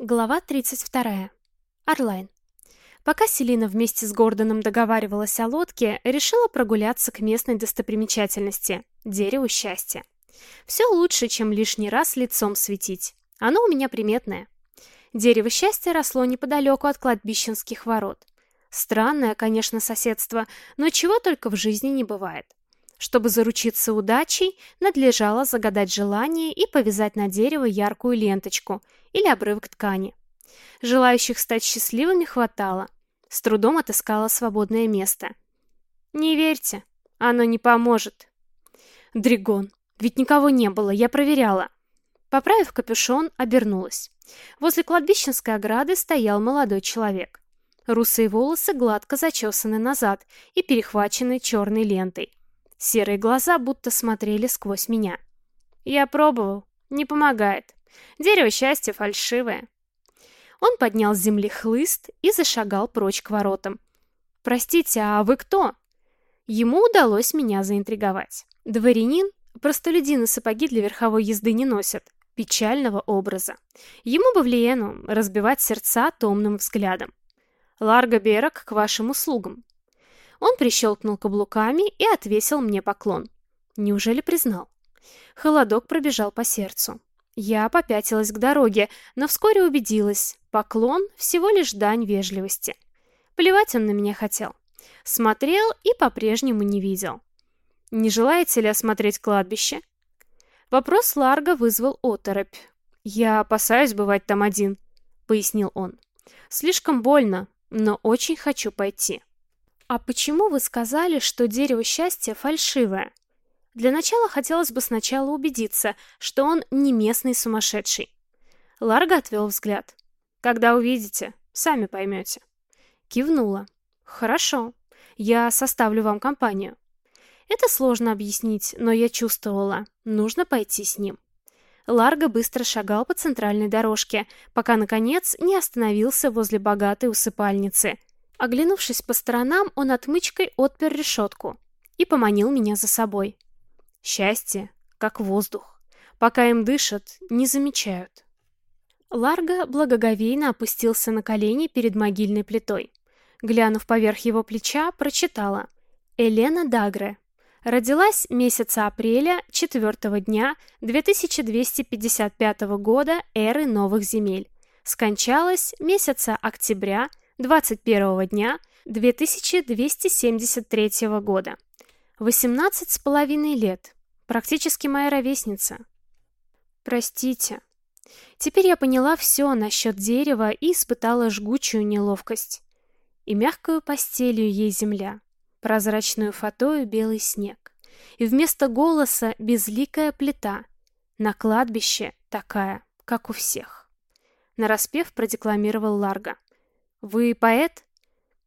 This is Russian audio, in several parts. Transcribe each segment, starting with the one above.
Глава 32. Орлайн. Пока Селина вместе с Гордоном договаривалась о лодке, решила прогуляться к местной достопримечательности – дереву счастья. Все лучше, чем лишний раз лицом светить. Оно у меня приметное. Дерево счастья росло неподалеку от кладбищенских ворот. Странное, конечно, соседство, но чего только в жизни не бывает. Чтобы заручиться удачей, надлежало загадать желание и повязать на дерево яркую ленточку или обрывок ткани. Желающих стать счастливыми хватало. С трудом отыскала свободное место. Не верьте, оно не поможет. Дригон, ведь никого не было, я проверяла. Поправив капюшон, обернулась. Возле кладбищенской ограды стоял молодой человек. Русые волосы гладко зачесаны назад и перехвачены черной лентой. Серые глаза будто смотрели сквозь меня. Я пробовал. Не помогает. Дерево счастья фальшивое. Он поднял с земли хлыст и зашагал прочь к воротам. «Простите, а вы кто?» Ему удалось меня заинтриговать. Дворянин, простолюдины сапоги для верховой езды не носят, печального образа. Ему бы в Лиену разбивать сердца томным взглядом. Ларго Берок к вашим услугам. Он прищелкнул каблуками и отвесил мне поклон. Неужели признал? Холодок пробежал по сердцу. Я попятилась к дороге, но вскоре убедилась, поклон всего лишь дань вежливости. Плевать он на меня хотел. Смотрел и по-прежнему не видел. «Не желаете ли осмотреть кладбище?» Вопрос Ларга вызвал оторопь. «Я опасаюсь бывать там один», — пояснил он. «Слишком больно, но очень хочу пойти». «А почему вы сказали, что дерево счастья фальшивое?» Для начала хотелось бы сначала убедиться, что он не местный сумасшедший. Ларго отвел взгляд. «Когда увидите, сами поймете». Кивнула. «Хорошо, я составлю вам компанию». Это сложно объяснить, но я чувствовала, нужно пойти с ним. Ларго быстро шагал по центральной дорожке, пока, наконец, не остановился возле богатой усыпальницы – Оглянувшись по сторонам, он отмычкой отпер решетку и поманил меня за собой. Счастье, как воздух. Пока им дышат, не замечают. Ларго благоговейно опустился на колени перед могильной плитой. Глянув поверх его плеча, прочитала. Елена Дагре. Родилась месяца апреля четвертого дня 2255 года эры новых земель. Скончалась месяца октября 21 дня 2273 года. 18 с половиной лет. Практически моя ровесница. Простите. Теперь я поняла все насчет дерева и испытала жгучую неловкость. И мягкую постелью ей земля, прозрачную фатою белый снег. И вместо голоса безликая плита. На кладбище такая, как у всех. Нараспев продекламировал Ларго. «Вы поэт?»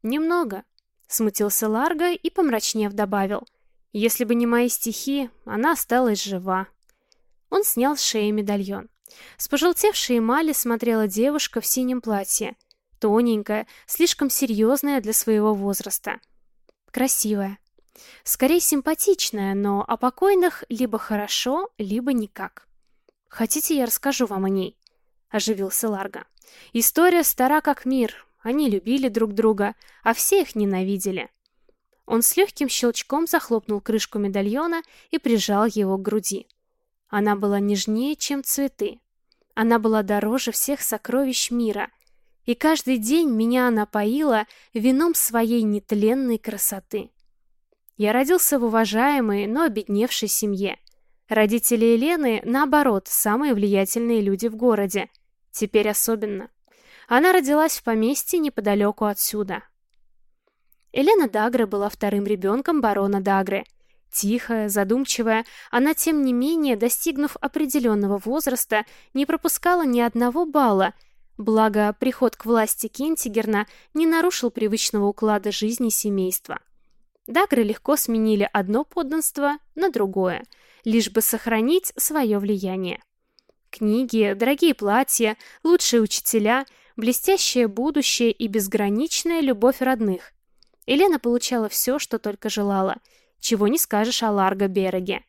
«Немного», — смутился Ларго и, помрачнев, добавил. «Если бы не мои стихи, она осталась жива». Он снял с шеи медальон. С пожелтевшей эмали смотрела девушка в синем платье. Тоненькая, слишком серьезная для своего возраста. Красивая. Скорее симпатичная, но о покойных либо хорошо, либо никак. «Хотите, я расскажу вам о ней?» — оживился Ларго. «История стара как мир, они любили друг друга, а все их ненавидели. Он с легким щелчком захлопнул крышку медальона и прижал его к груди. Она была нежнее, чем цветы. Она была дороже всех сокровищ мира. И каждый день меня она поила вином своей нетленной красоты. Я родился в уважаемой, но обедневшей семье. Родители Елены, наоборот, самые влиятельные люди в городе. Теперь особенно. Она родилась в поместье неподалеку отсюда. Елена Дагре была вторым ребенком барона Дагре. Тихая, задумчивая, она, тем не менее, достигнув определенного возраста, не пропускала ни одного балла, благо приход к власти Кентигерна не нарушил привычного уклада жизни семейства. Дагры легко сменили одно подданство на другое, лишь бы сохранить свое влияние. Книги, дорогие платья, лучшие учителя — блестящее будущее и безграничная любовь родных. Елена получала все, что только желала. Чего не скажешь о Ларго Береге.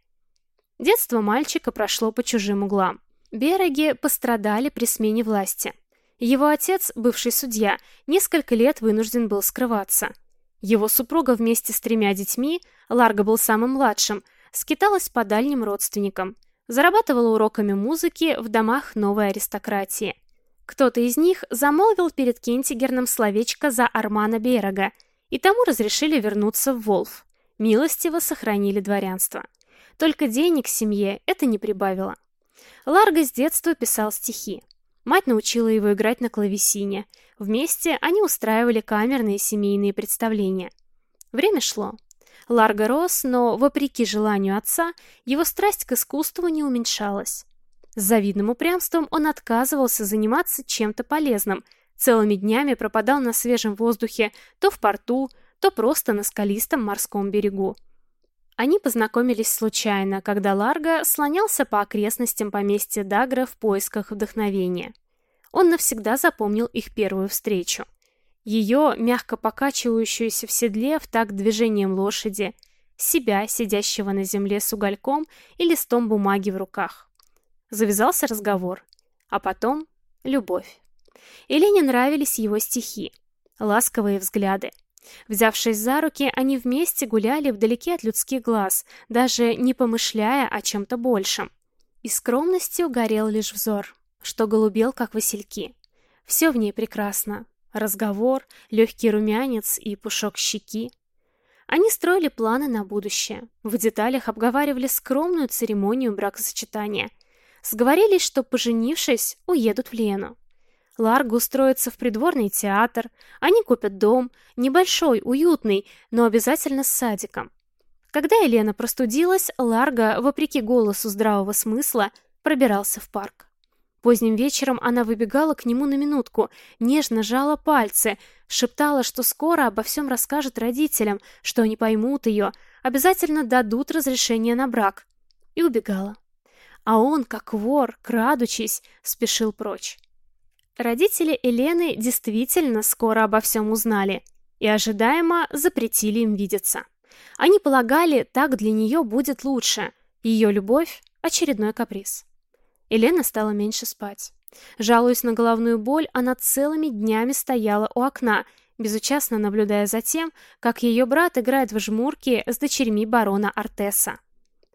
Детство мальчика прошло по чужим углам. Береги пострадали при смене власти. Его отец, бывший судья, несколько лет вынужден был скрываться. Его супруга вместе с тремя детьми, Ларго был самым младшим, скиталась по дальним родственникам, зарабатывала уроками музыки в домах новой аристократии. Кто-то из них замолвил перед Кентигерном словечко за Армана Бейрога, и тому разрешили вернуться в Волф. Милостиво сохранили дворянство. Только денег семье это не прибавило. Ларго с детства писал стихи. Мать научила его играть на клавесине. Вместе они устраивали камерные семейные представления. Время шло. Ларго рос, но, вопреки желанию отца, его страсть к искусству не уменьшалась. С завидным упрямством он отказывался заниматься чем-то полезным, целыми днями пропадал на свежем воздухе то в порту, то просто на скалистом морском берегу. Они познакомились случайно, когда Ларго слонялся по окрестностям поместья Дагра в поисках вдохновения. Он навсегда запомнил их первую встречу. Ее, мягко покачивающуюся в седле в такт движением лошади, себя, сидящего на земле с угольком и листом бумаги в руках. Завязался разговор, а потом — любовь. Елене нравились его стихи, ласковые взгляды. Взявшись за руки, они вместе гуляли вдалеке от людских глаз, даже не помышляя о чем-то большем. И скромностью горел лишь взор, что голубел, как васильки. Все в ней прекрасно. Разговор, легкий румянец и пушок щеки. Они строили планы на будущее. В деталях обговаривали скромную церемонию бракосочетания. Сговорились, что, поженившись, уедут в Лену. Ларго устроится в придворный театр, они купят дом, небольшой, уютный, но обязательно с садиком. Когда Елена простудилась, Ларго, вопреки голосу здравого смысла, пробирался в парк. Поздним вечером она выбегала к нему на минутку, нежно жала пальцы, шептала, что скоро обо всем расскажет родителям, что они поймут ее, обязательно дадут разрешение на брак. И убегала. А он, как вор, крадучись, спешил прочь. Родители Елены действительно скоро обо всем узнали и ожидаемо запретили им видеться. Они полагали, так для нее будет лучше. Ее любовь – очередной каприз. Елена стала меньше спать. Жалуясь на головную боль, она целыми днями стояла у окна, безучастно наблюдая за тем, как ее брат играет в жмурки с дочерьми барона Артеса.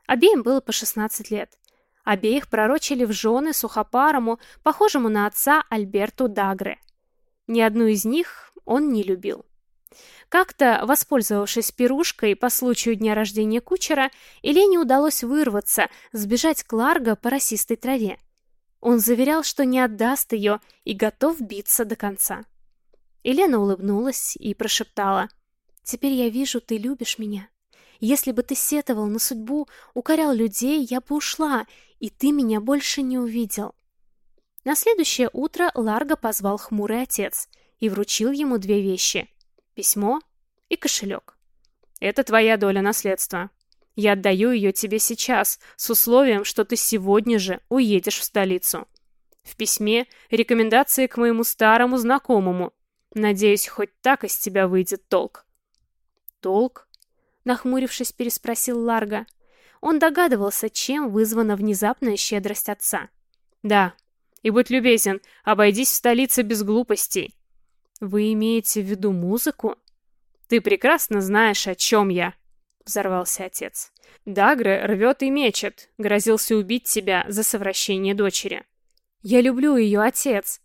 Обеим было по 16 лет. Обеих пророчили в жены сухопарому, похожему на отца Альберту Дагре. Ни одну из них он не любил. Как-то, воспользовавшись пирушкой по случаю дня рождения кучера, Елене удалось вырваться, сбежать к Ларго по росистой траве. Он заверял, что не отдаст ее и готов биться до конца. Елена улыбнулась и прошептала. «Теперь я вижу, ты любишь меня. Если бы ты сетовал на судьбу, укорял людей, я бы ушла, и ты меня больше не увидел. На следующее утро Ларго позвал хмурый отец и вручил ему две вещи — письмо и кошелек. «Это твоя доля наследства. Я отдаю ее тебе сейчас, с условием, что ты сегодня же уедешь в столицу. В письме рекомендации к моему старому знакомому. Надеюсь, хоть так из тебя выйдет толк». «Толк?» — нахмурившись, переспросил Ларго. Он догадывался, чем вызвана внезапная щедрость отца. «Да. И будь любезен, обойдись в столице без глупостей». «Вы имеете в виду музыку?» «Ты прекрасно знаешь, о чем я», — взорвался отец. «Дагре рвет и мечет, грозился убить тебя за совращение дочери». «Я люблю ее, отец».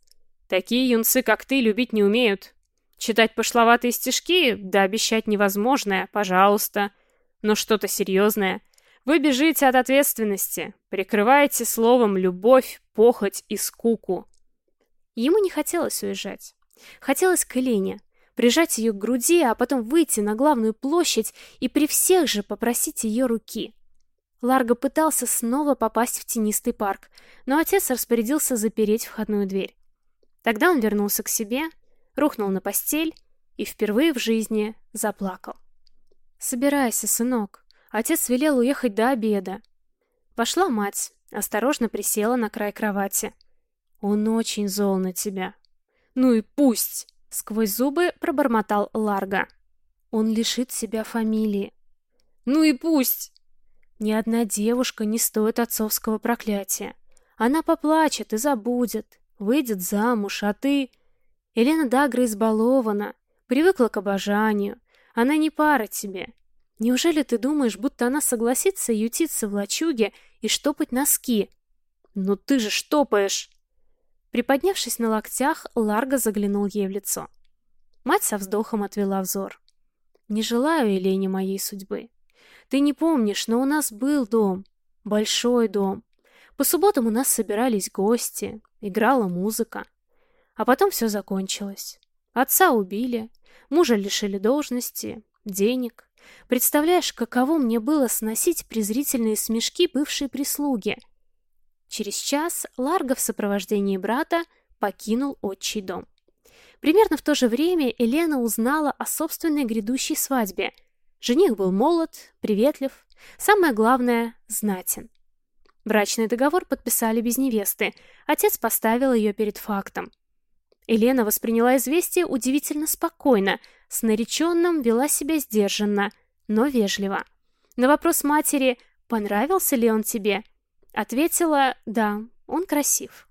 «Такие юнцы, как ты, любить не умеют. Читать пошловатые стишки, да обещать невозможное, пожалуйста. Но что-то серьезное — вы бежите от ответственности, прикрываете словом любовь, похоть и скуку. Ему не хотелось уезжать. Хотелось к Елене, прижать ее к груди, а потом выйти на главную площадь и при всех же попросить ее руки. Ларго пытался снова попасть в тенистый парк, но отец распорядился запереть входную дверь. Тогда он вернулся к себе, рухнул на постель и впервые в жизни заплакал. «Собирайся, сынок», Отец велел уехать до обеда. Вошла мать, осторожно присела на край кровати. Он очень зол на тебя. Ну и пусть, сквозь зубы пробормотал Ларго. Он лишит себя фамилии. Ну и пусть. Ни одна девушка не стоит отцовского проклятия. Она поплачет и забудет. Выйдет замуж, а ты... Елена Дагра избалована, привыкла к обожанию. Она не пара тебе. Неужели ты думаешь, будто она согласится ютиться в лачуге и штопать носки? Ну ты же штопаешь! Приподнявшись на локтях, Ларго заглянул ей в лицо. Мать со вздохом отвела взор. «Не желаю Елене моей судьбы. Ты не помнишь, но у нас был дом. Большой дом. По субботам у нас собирались гости, играла музыка. А потом все закончилось. Отца убили, мужа лишили должности, денег. Представляешь, каково мне было сносить презрительные смешки бывшей прислуги. Через час Ларго в сопровождении брата покинул отчий дом. Примерно в то же время Елена узнала о собственной грядущей свадьбе. Жених был молод, приветлив, самое главное – знатен. Брачный договор подписали без невесты. Отец поставил ее перед фактом. Елена восприняла известие удивительно спокойно, с нареченным вела себя сдержанно, но вежливо. На вопрос матери «понравился ли он тебе?» Ответила «да, он красив».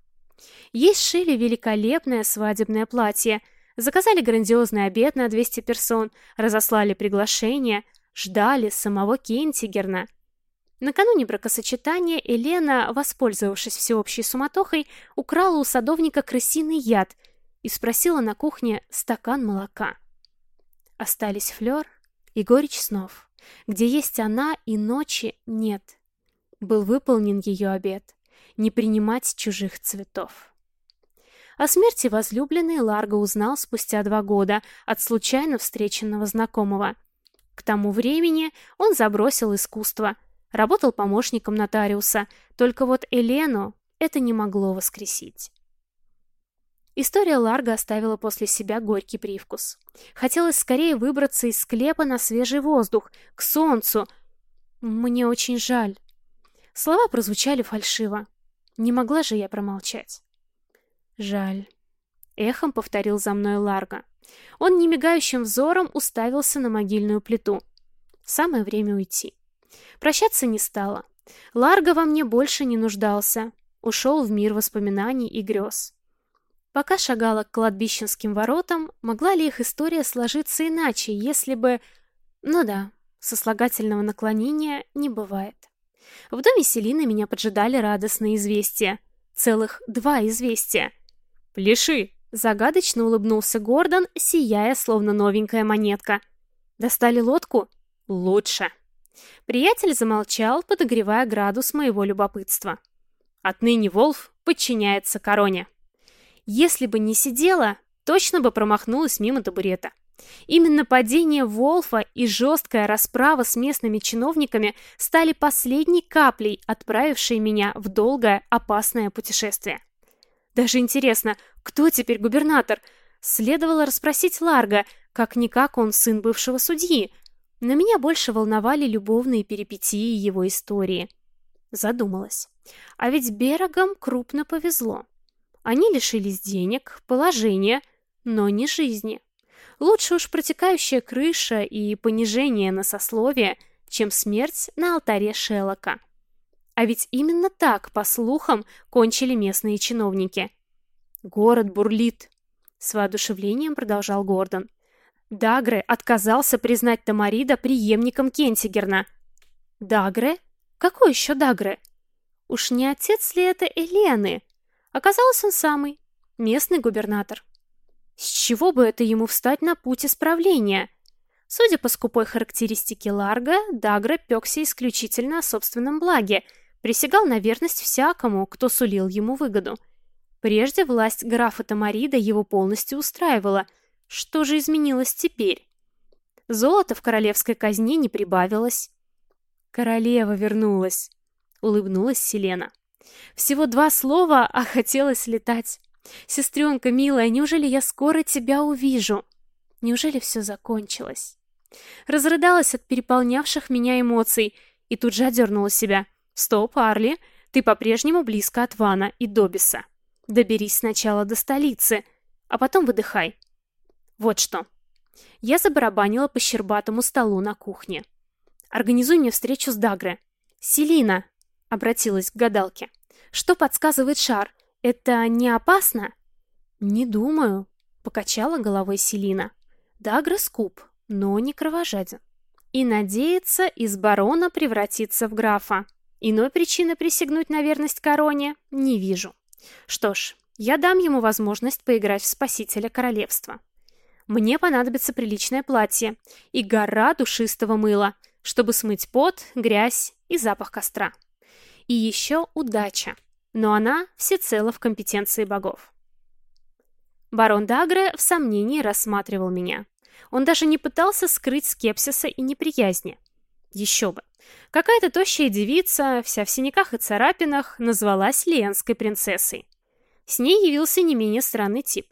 Ей сшили великолепное свадебное платье, заказали грандиозный обед на 200 персон, разослали приглашение, ждали самого Кентигерна. Накануне бракосочетания Елена, воспользовавшись всеобщей суматохой, украла у садовника крысиный яд и спросила на кухне стакан молока. Остались флёр и горечь снов, где есть она и ночи нет. Был выполнен ее обет — не принимать чужих цветов. О смерти возлюбленной Ларго узнал спустя два года от случайно встреченного знакомого. К тому времени он забросил искусство, работал помощником нотариуса, только вот Елену это не могло воскресить. История Ларго оставила после себя горький привкус. Хотелось скорее выбраться из склепа на свежий воздух, к солнцу. Мне очень жаль. Слова прозвучали фальшиво. Не могла же я промолчать. Жаль. Эхом повторил за мной Ларго. Он немигающим взором уставился на могильную плиту. Самое время уйти. Прощаться не стало. Ларго во мне больше не нуждался. Ушел в мир воспоминаний и грез. Пока шагала к кладбищенским воротам, могла ли их история сложиться иначе, если бы... Ну да, сослагательного наклонения не бывает. В доме Селины меня поджидали радостные известия. Целых два известия — «Пляши!» — загадочно улыбнулся Гордон, сияя, словно новенькая монетка. «Достали лодку?» «Лучше!» Приятель замолчал, подогревая градус моего любопытства. Отныне Волф подчиняется короне. Если бы не сидела, точно бы промахнулась мимо табурета. Именно падение Волфа и жесткая расправа с местными чиновниками стали последней каплей, отправившей меня в долгое опасное путешествие. Даже интересно, кто теперь губернатор? Следовало расспросить Ларга, как-никак он сын бывшего судьи. Но меня больше волновали любовные перипетии его истории. Задумалась. А ведь Берагам крупно повезло. Они лишились денег, положения, но не жизни. Лучше уж протекающая крыша и понижение на сословие, чем смерть на алтаре Шеллока. А ведь именно так, по слухам, кончили местные чиновники. «Город бурлит», — с воодушевлением продолжал Гордон. Дагре отказался признать Тамарида преемником Кентигерна. Дагре? Какой еще Дагре? Уж не отец ли это Элены? Оказалось, он самый, местный губернатор. С чего бы это ему встать на путь исправления? Судя по скупой характеристике Ларга, Дагре пекся исключительно о собственном благе — Присягал на верность всякому, кто сулил ему выгоду. Прежде власть графа Тамарида его полностью устраивала. Что же изменилось теперь? Золото в королевской казне не прибавилось. «Королева вернулась», — улыбнулась Селена. «Всего два слова, а хотелось летать. Сестренка милая, неужели я скоро тебя увижу? Неужели все закончилось?» Разрыдалась от переполнявших меня эмоций и тут же одернула себя. «Стоп, Арли, ты по-прежнему близко от Вана и Добиса. Доберись сначала до столицы, а потом выдыхай. Вот что». Я забарабанила по щербатому столу на кухне. «Организуй мне встречу с Дагре». «Селина», — обратилась к гадалке. «Что подсказывает шар? Это не опасно?» «Не думаю», — покачала головой Селина. «Дагра скуп, но не кровожаден. И надеется из барона превратиться в графа. Иной причины присягнуть на верность короне не вижу. Что ж, я дам ему возможность поиграть в спасителя королевства. Мне понадобится приличное платье и гора душистого мыла, чтобы смыть пот, грязь и запах костра. И еще удача, но она всецело в компетенции богов. Барон Дагре в сомнении рассматривал меня. Он даже не пытался скрыть скепсиса и неприязни. Еще бы. Какая-то тощая девица, вся в синяках и царапинах, назвалась Ленской принцессой. С ней явился не менее странный тип.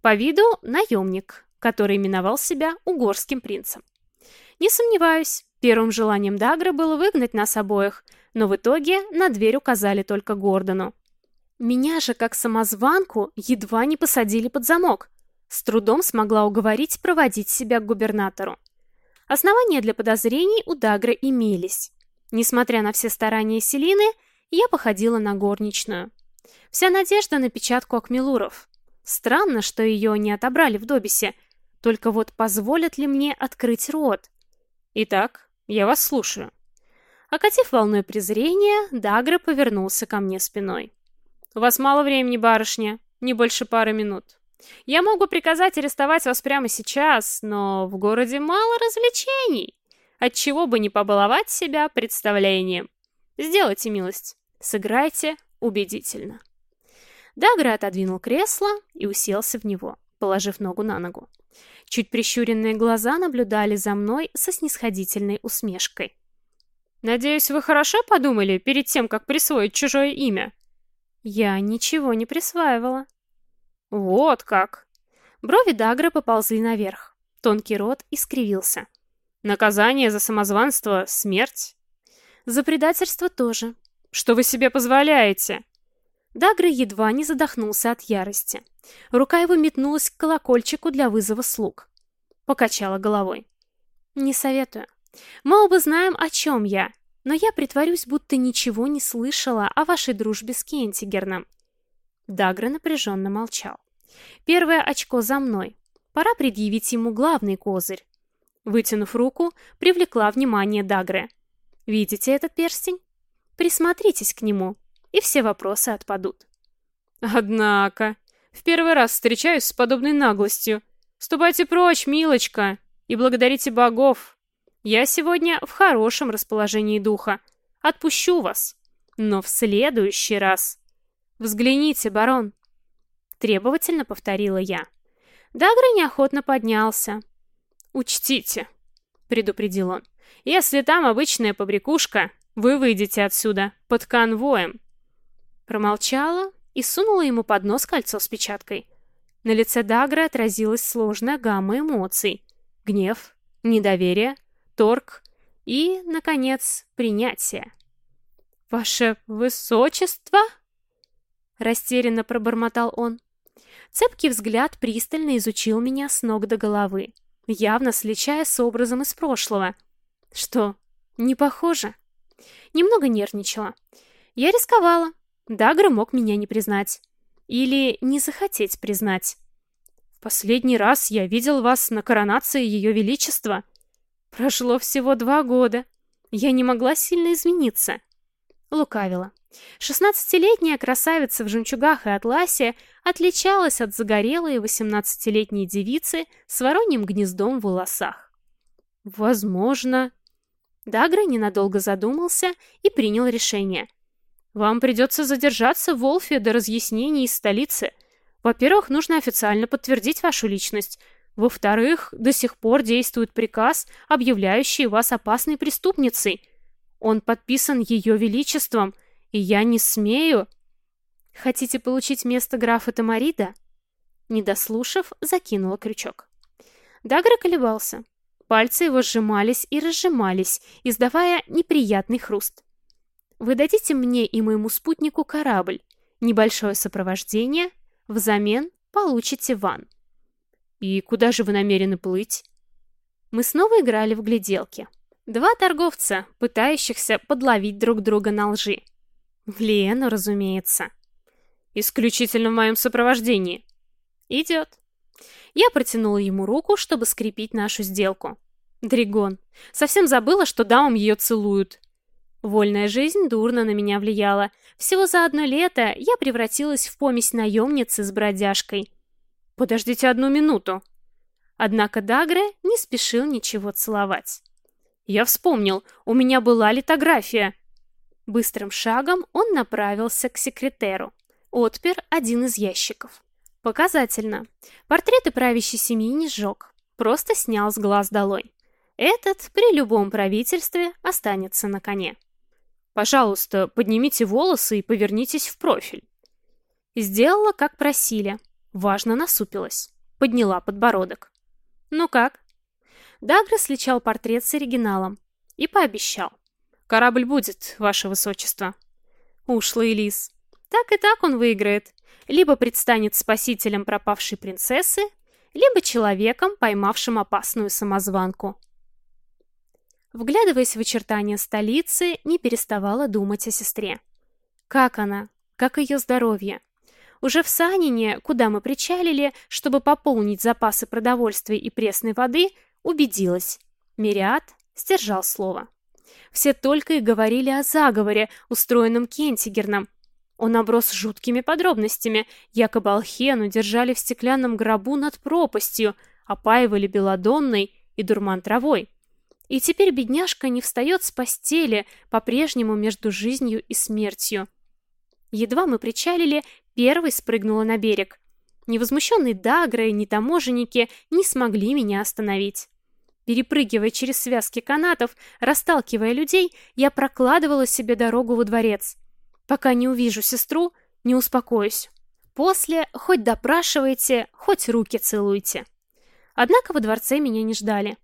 По виду наемник, который именовал себя угорским принцем. Не сомневаюсь, первым желанием Дагры было выгнать нас обоих, но в итоге на дверь указали только Гордону. Меня же, как самозванку, едва не посадили под замок. С трудом смогла уговорить проводить себя к губернатору. Основания для подозрений у Дагры имелись. Несмотря на все старания Селины, я походила на горничную. Вся надежда на печатку Акмелуров. Странно, что ее не отобрали в Добисе. Только вот позволят ли мне открыть рот? Итак, я вас слушаю. Окатив волной презрения, Дагра повернулся ко мне спиной. «У вас мало времени, барышня, не больше пары минут. Я могу приказать арестовать вас прямо сейчас, но в городе мало развлечений. Отчего бы не побаловать себя представлением. Сделайте милость, сыграйте убедительно. Дагра отодвинул кресло и уселся в него, положив ногу на ногу. Чуть прищуренные глаза наблюдали за мной со снисходительной усмешкой. «Надеюсь, вы хорошо подумали перед тем, как присвоить чужое имя?» «Я ничего не присваивала», «Вот как!» Брови Дагра поползли наверх. Тонкий рот искривился. «Наказание за самозванство — смерть?» «За предательство тоже». «Что вы себе позволяете?» Дагра едва не задохнулся от ярости. Рука его метнулась к колокольчику для вызова слуг. Покачала головой. «Не советую. Мы оба знаем, о чем я, но я притворюсь, будто ничего не слышала о вашей дружбе с Кентигерном». Дагра напряженно молчал. Первое очко за мной. Пора предъявить ему главный козырь. Вытянув руку, привлекла внимание Дагре. Видите этот перстень? Присмотритесь к нему, и все вопросы отпадут. Однако, в первый раз встречаюсь с подобной наглостью. Ступайте прочь, милочка, и благодарите богов. Я сегодня в хорошем расположении духа. Отпущу вас. Но в следующий раз... Взгляните, барон, Требовательно повторила я. Дагра неохотно поднялся. «Учтите», — предупредил он, — «если там обычная побрякушка, вы выйдете отсюда под конвоем». Промолчала и сунула ему под нос кольцо с печаткой. На лице Дагра отразилась сложная гамма эмоций. Гнев, недоверие, торг и, наконец, принятие. «Ваше высочество?» Растерянно пробормотал он. Цепкий взгляд пристально изучил меня с ног до головы, явно сличая с образом из прошлого. Что, не похоже? Немного нервничала. Я рисковала. Дагра мог меня не признать. Или не захотеть признать. В последний раз я видел вас на коронации Ее Величества. Прошло всего два года. Я не могла сильно измениться. Лукавила. Шестнадцатилетняя красавица в жемчугах и атласе отличалась от загорелой восемнадцатилетней девицы с вороньим гнездом в волосах. Возможно... Дагра ненадолго задумался и принял решение. Вам придется задержаться в Волфе до разъяснений из столицы. Во-первых, нужно официально подтвердить вашу личность. Во-вторых, до сих пор действует приказ, объявляющий вас опасной преступницей. Он подписан Ее Величеством — и я не смею... Хотите получить место графа Тамарида? Не дослушав, закинула крючок. Дагра колебался. Пальцы его сжимались и разжимались, издавая неприятный хруст. Вы дадите мне и моему спутнику корабль, небольшое сопровождение, взамен получите ван. И куда же вы намерены плыть? Мы снова играли в гляделки. Два торговца, пытающихся подловить друг друга на лжи. В Лиену, разумеется. Исключительно в моем сопровождении. Идет. Я протянула ему руку, чтобы скрепить нашу сделку. Дригон. Совсем забыла, что дамам ее целуют. Вольная жизнь дурно на меня влияла. Всего за одно лето я превратилась в помесь наемницы с бродяжкой. «Подождите одну минуту». Однако Дагре не спешил ничего целовать. «Я вспомнил, у меня была литография». Быстрым шагом он направился к секретеру. Отпер один из ящиков. Показательно. Портреты правящей семьи не сжег. Просто снял с глаз долой. Этот при любом правительстве останется на коне. Пожалуйста, поднимите волосы и повернитесь в профиль. Сделала, как просили. Важно насупилась. Подняла подбородок. Ну как? Дагра сличал портрет с оригиналом. И пообещал. Корабль будет, ваше высочество. Ушлый лис. Так и так он выиграет. Либо предстанет спасителем пропавшей принцессы, либо человеком, поймавшим опасную самозванку. Вглядываясь в очертания столицы, не переставала думать о сестре. Как она? Как ее здоровье? Уже в Санине, куда мы причалили, чтобы пополнить запасы продовольствия и пресной воды, убедилась. Мириад сдержал слово. Все только и говорили о заговоре, устроенном Кентигерном. Он оброс жуткими подробностями. Якобы Алхену держали в стеклянном гробу над пропастью, опаивали белодонной и дурман травой. И теперь бедняжка не встает с постели, по-прежнему между жизнью и смертью. Едва мы причалили, первой спрыгнула на берег. Невозмущенные Дагры и таможенники не смогли меня остановить. Перепрыгивая через связки канатов, расталкивая людей, я прокладывала себе дорогу во дворец. Пока не увижу сестру, не успокоюсь. После хоть допрашивайте, хоть руки целуйте. Однако во дворце меня не ждали.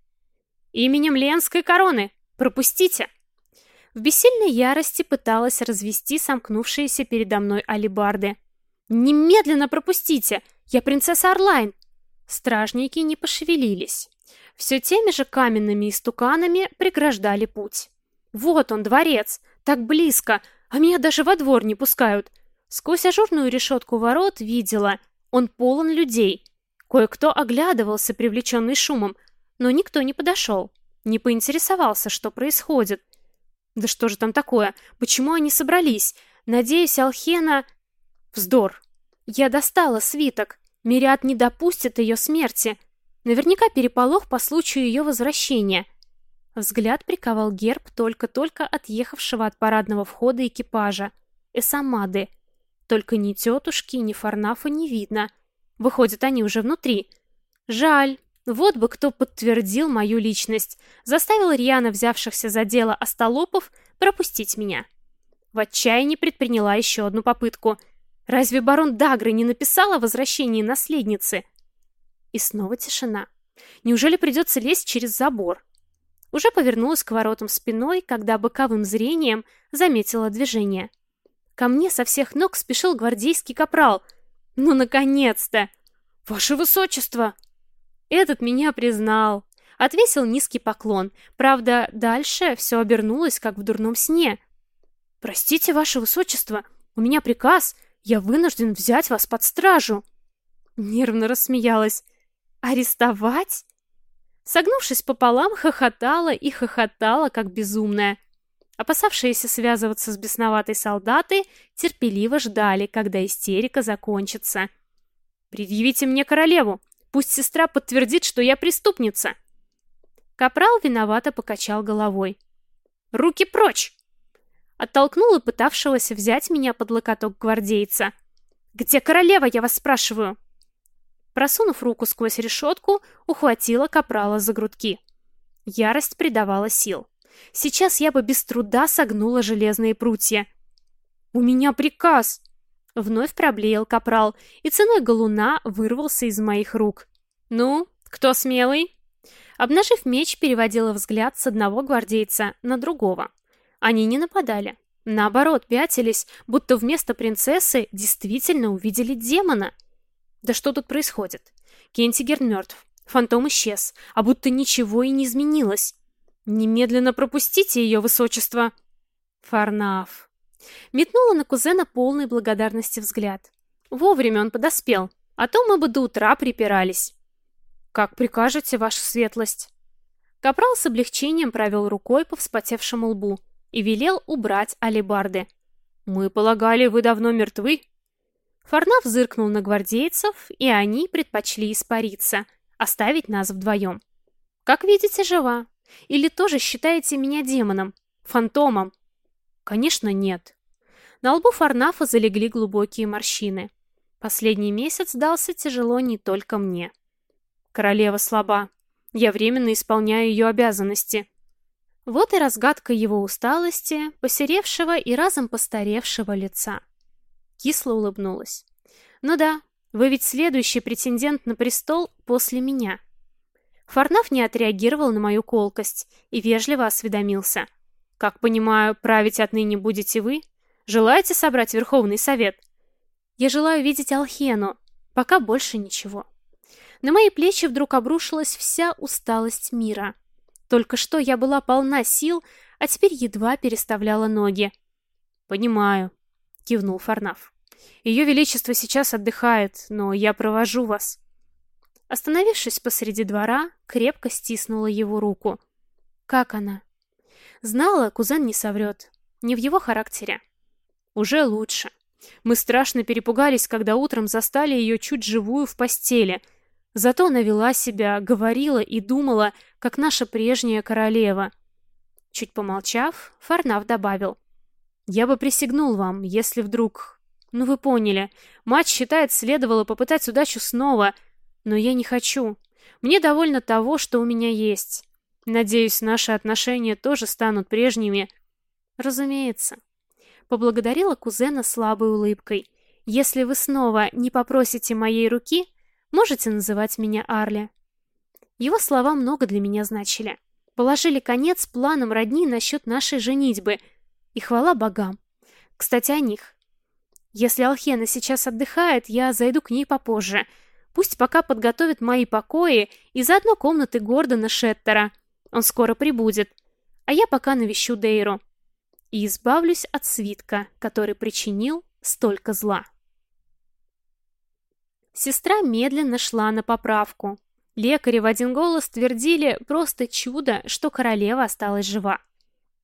Именем Ленской короны! Пропустите!» В бессильной ярости пыталась развести сомкнувшиеся передо мной алибарды. «Немедленно пропустите! Я принцесса Орлайн!» Стражники не пошевелились. Все теми же каменными истуканами преграждали путь. «Вот он, дворец! Так близко! А меня даже во двор не пускают!» Сквозь ажурную решетку ворот видела, он полон людей. Кое-кто оглядывался, привлеченный шумом, но никто не подошел, не поинтересовался, что происходит. Да что же там такое? Почему они собрались? Надеюсь, Алхена... Вздор. Я достала свиток. Мириад не допустит ее смерти. Наверняка переполох по случаю ее возвращения. Взгляд приковал герб только-только отъехавшего от парадного входа экипажа. Эсамады. Только ни тетушки, ни Фарнафа не видно. Выходят, они уже внутри. Жаль, вот бы кто подтвердил мою личность, заставил рьяно взявшихся за дело остолопов пропустить меня. В отчаянии предприняла еще одну попытку. Разве барон Дагры не написал о возвращении наследницы? И снова тишина. Неужели придется лезть через забор? Уже повернулась к воротам спиной, когда боковым зрением заметила движение. Ко мне со всех ног спешил гвардейский капрал. Ну, наконец-то! «Ваше высочество!» Этот меня признал. Отвесил низкий поклон. Правда, дальше все обернулось, как в дурном сне. «Простите, ваше высочество, у меня приказ. Я вынужден взять вас под стражу». Нервно рассмеялась. «Арестовать?» Согнувшись пополам, хохотала и хохотала, как безумная. Опасавшиеся связываться с бесноватой солдаты терпеливо ждали, когда истерика закончится. «Предъявите мне королеву!» Пусть сестра подтвердит, что я преступница. Капрал виновато покачал головой. «Руки прочь!» Оттолкнула пытавшегося взять меня под локоток гвардейца. «Где королева, я вас спрашиваю?» Просунув руку сквозь решетку, ухватила капрала за грудки. Ярость придавала сил. Сейчас я бы без труда согнула железные прутья. «У меня приказ!» Вновь проблеял капрал, и ценой галуна вырвался из моих рук. «Ну, кто смелый?» Обнажив меч, переводила взгляд с одного гвардейца на другого. Они не нападали. Наоборот, пятились, будто вместо принцессы действительно увидели демона. Да что тут происходит? Кентигер мертв, фантом исчез, а будто ничего и не изменилось. Немедленно пропустите ее высочество. Фарнаф. Метнула на кузена полной благодарности взгляд. Вовремя он подоспел, а то мы бы до утра припирались. Как прикажете, ваша светлость. Капрал с облегчением провел рукой по вспотевшему лбу и велел убрать алебарды. «Мы полагали, вы давно мертвы?» Фарнав зыркнул на гвардейцев, и они предпочли испариться, оставить нас вдвоем. «Как видите, жива. Или тоже считаете меня демоном, фантомом?» «Конечно, нет». На лбу Фарнафа залегли глубокие морщины. Последний месяц дался тяжело не только мне. Королева слаба. Я временно исполняю ее обязанности. Вот и разгадка его усталости, посеревшего и разом постаревшего лица. Кисло улыбнулась. «Ну да, вы ведь следующий претендент на престол после меня». Фарнаф не отреагировал на мою колкость и вежливо осведомился. «Как понимаю, править отныне будете вы? Желаете собрать Верховный Совет?» «Я желаю видеть Алхену. Пока больше ничего». На мои плечи вдруг обрушилась вся усталость мира. Только что я была полна сил, а теперь едва переставляла ноги. «Понимаю», — кивнул Фарнаф. «Ее Величество сейчас отдыхает, но я провожу вас». Остановившись посреди двора, крепко стиснула его руку. «Как она?» Знала, кузен не соврет. Не в его характере. Уже лучше. Мы страшно перепугались, когда утром застали ее чуть живую в постели — Зато она вела себя, говорила и думала, как наша прежняя королева. Чуть помолчав, Фарнав добавил. «Я бы присягнул вам, если вдруг... Ну вы поняли. Мать считает, следовало попытать удачу снова. Но я не хочу. Мне довольно того, что у меня есть. Надеюсь, наши отношения тоже станут прежними. Разумеется. Поблагодарила кузена слабой улыбкой. Если вы снова не попросите моей руки, Можете называть меня Арли. Его слова много для меня значили. Положили конец планам родни насчет нашей женитьбы. И хвала богам. Кстати, о них. Если Алхена сейчас отдыхает, я зайду к ней попозже. Пусть пока подготовит мои покои и заодно комнаты Гордона Шеттера. Он скоро прибудет. А я пока навещу Дейру. И избавлюсь от свитка, который причинил столько зла. Сестра медленно шла на поправку. Лекари в один голос твердили просто чудо, что королева осталась жива.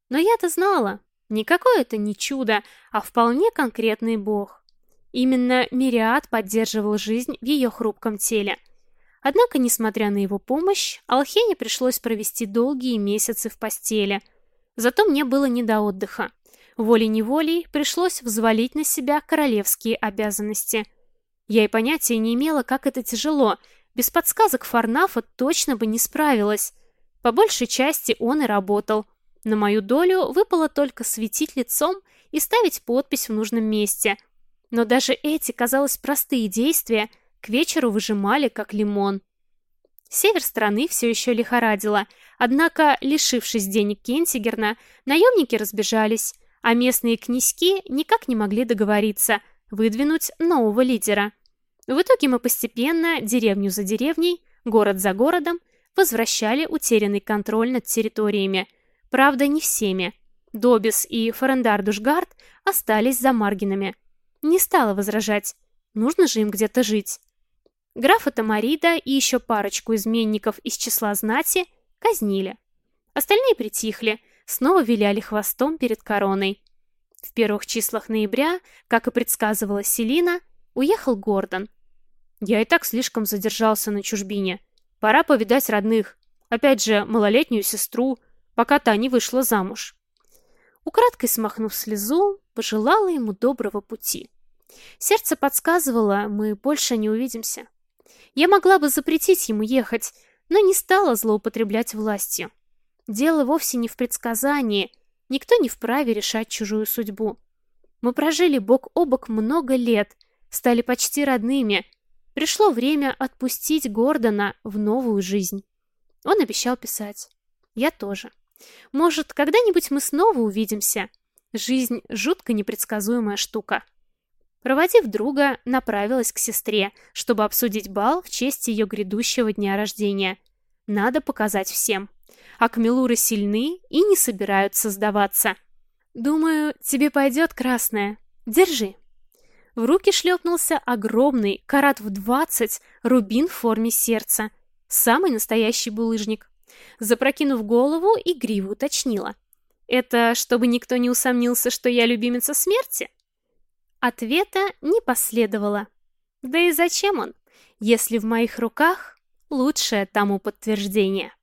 Но я-то знала, никакое это не чудо, а вполне конкретный бог. Именно Мириад поддерживал жизнь в ее хрупком теле. Однако, несмотря на его помощь, Алхене пришлось провести долгие месяцы в постели. Зато мне было не до отдыха. Волей-неволей пришлось взвалить на себя королевские обязанности – я и понятия не имела, как это тяжело. Без подсказок Фарнафа точно бы не справилась. По большей части он и работал. На мою долю выпало только светить лицом и ставить подпись в нужном месте. Но даже эти, казалось, простые действия к вечеру выжимали, как лимон. Север страны все еще лихорадило, однако, лишившись денег Кентигерна, наемники разбежались, а местные князьки никак не могли договориться – выдвинуть нового лидера. В итоге мы постепенно, деревню за деревней, город за городом, возвращали утерянный контроль над территориями. Правда, не всеми. Добис и Фарендар-Душгард остались за Маргинами. Не стала возражать. Нужно же им где-то жить. Графа Тамарида и еще парочку изменников из числа знати казнили. Остальные притихли, снова виляли хвостом перед короной. В первых числах ноября, как и предсказывала Селина, уехал Гордон. Я и так слишком задержался на чужбине. Пора повидать родных. Опять же, малолетнюю сестру, пока та не вышла замуж. Украдкой смахнув слезу, пожелала ему доброго пути. Сердце подсказывало, мы больше не увидимся. Я могла бы запретить ему ехать, но не стала злоупотреблять властью. Дело вовсе не в предсказании, Никто не вправе решать чужую судьбу. Мы прожили бок о бок много лет, стали почти родными. Пришло время отпустить Гордона в новую жизнь. Он обещал писать. Я тоже. Может, когда-нибудь мы снова увидимся? Жизнь — жутко непредсказуемая штука. Проводив друга, направилась к сестре, чтобы обсудить бал в честь ее грядущего дня рождения. Надо показать всем а Камелуры сильны и не собираются сдаваться. Думаю, тебе пойдет красная. Держи. В руки шлепнулся огромный, карат в двадцать, рубин в форме сердца. Самый настоящий булыжник. Запрокинув голову, игриво уточнила. «Это чтобы никто не усомнился, что я любимица смерти?» Ответа не последовало. Да и зачем он, если в моих руках лучшее тому подтверждение?